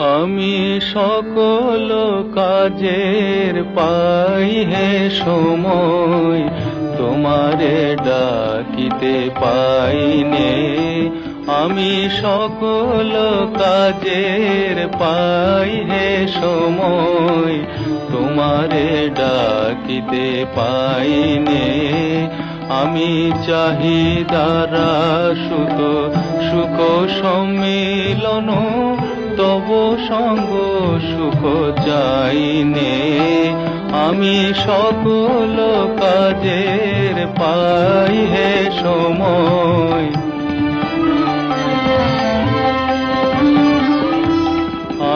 আমি সকল কাজের পাই হে সময়, তোমারে ডাকিতে পাইনে। আমি সকল কাজের পাই হে সময়, তোমারে ডাকিতে পাইনে। আমি চাহিদারা সুত সুখ সম্মিলন তব সঙ্গ সুখ চাইনে। আমি সকল কাজের পাই হে সময়।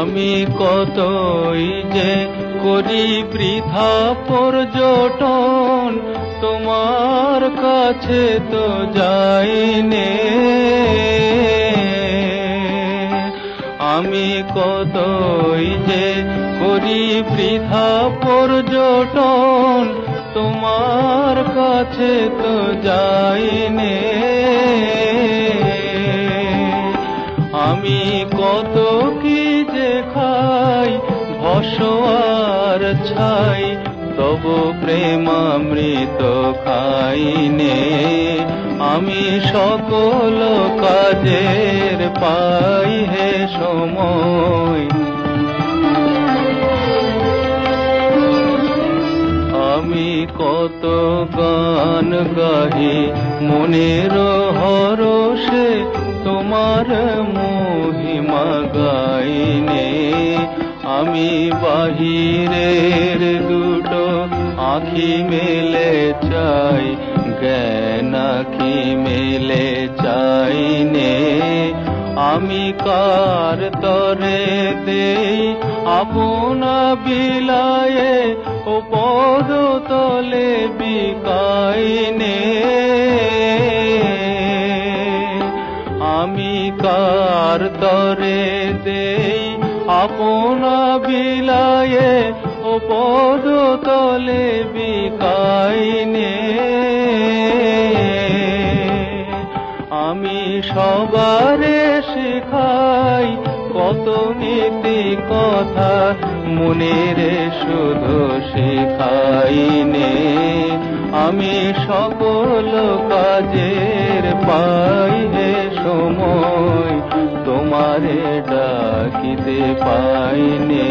আমি কতই যে করি বৃথা পর্যটন, তোমার কাছে তো যাইনে। আমি কতই যে করি বৃথা পর্যটন, তোমার কাছে তো যাইনে। আমি কত কি যে খাই ভসোয়ার ছাই, তব প্রেমামৃত খাইনে। আমি সকল কাজের পাই সময়। আমি কত গান গাহি মনের হরষে তোমার মহিমা গাইনে। আমি বাহিরের দুটো আখি মেলে চাই, জ্ঞান আখি মেলে চাইনে আমি কার তরে দেই? আপনা বিলায়ে ও পদ তলে বিকাইনে আমি কার তরে দেই? আপনা বিলায়ে ও পদ তলে বিকাইনে আমি সবারে শিখাই কত নীতি কথা, মনের শুধু শেখাই নে। আমি সকল কাজের পাই হে সময়, তোমারে ডাকিতে পাইনে